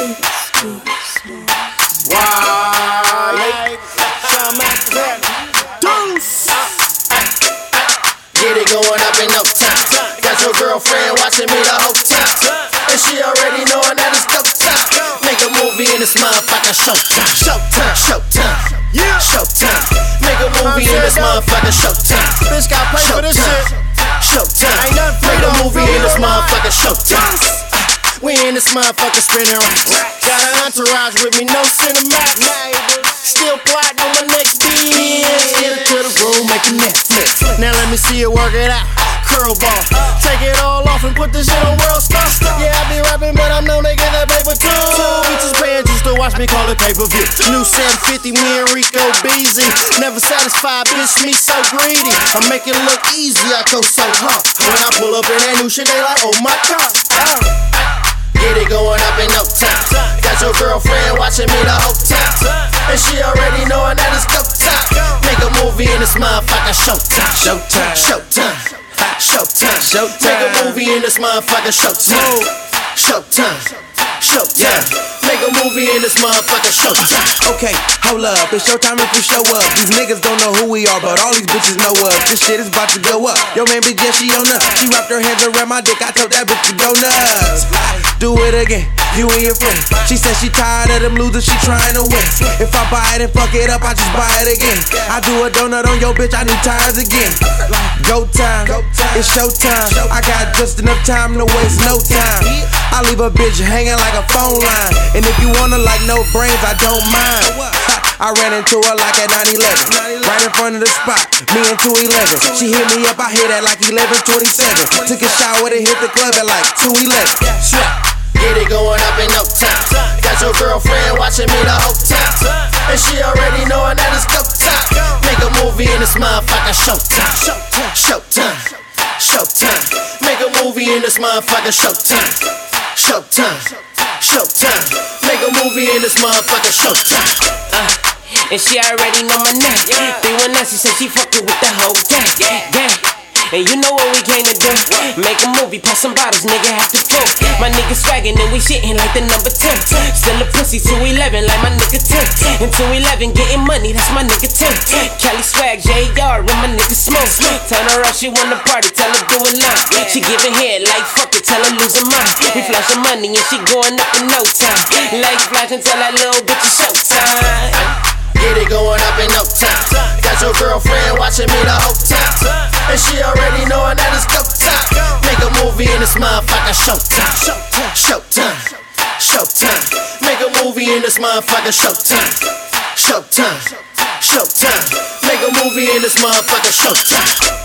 Why? Get it going up in no time. Got your girlfriend watching me the whole time. And she already knowing that it's go time. Make a movie in this motherfucker showtime. Showtime, showtime. Yeah. Showtime. Make a movie in this motherfucker showtime. In this motherfucker spinning racks. Got an entourage with me, no cinemax. Still plotting on my next beat. Get it to the room, make a Netflix. Now let me see you work it out. Curl ball. Take it all off and put this shit on World Star. Yeah, I be rapping, but I'm known to get that paper too. Bitches paying just to watch me call it pay per view. New 750, me and Rico Beasy. Never satisfied, bitch, me so greedy. I make it look easy, I go so hard. When I pull up in that new shit, they like, oh my god. Uh. Get it going up in no time. Got your girlfriend watching me the whole time. And she already knowing that it's go time. Make a movie in this motherfucker showtime. Showtime. Showtime. Showtime. Showtime. Make a movie in this motherfucker showtime. Showtime. Showtime. Make a movie in this motherfucker showtime. Okay, hold up, it's showtime if we show up. These niggas don't know who we are, but all these bitches know us. This shit is about to go up. Yo, man, bitch, yeah, she on us. She wrapped her hands around my dick, I told that bitch to go nuts. Do it again, you and your friend. She said she tired of them losers, she trying to win. If I buy it and fuck it up, I just buy it again. I do a donut on your bitch, I need tires again. Go time, it's showtime. I got just enough time to waste no time. I leave a bitch hanging like a phone line. And if you wanna like no brains, I don't mind. I ran into her like at 9-11 Right in front of the spot, me and 211 She hit me up, I hit at like 11-27. Took a shower and hit the club at like 2.11 Get it going up in no time. Got your girlfriend watching me the whole time. And she already knowing that it's go time. Make a movie in this motherfucker showtime. Showtime. Showtime. Make a movie in this motherfucker showtime. Showtime. Showtime. Make a movie in this motherfucker showtime. Uh, And she already know my name. Three one nine, she said she fucking with the whole gang. Gang. And you know what we came to do? Make a movie, pop some bottles, nigga have to flow. My nigga swaggin' and we shittin' like the number 10. Still a pussy 211 like my nigga 10. And 211 getting money, that's my nigga 10. Cali swag, JR, and my nigga smoke. Turn her up, she wanna party, tell her do it now. She giving head like fuck it, tell her lose her mind. We flashing money and she goin' up in no time. Like flashin' tell that little bitch it's showtime. Movie in this motherfucker showtime. Showtime. Showtime. Make a movie in this motherfucker showtime. Showtime. Showtime. Make a movie in this motherfucker showtime.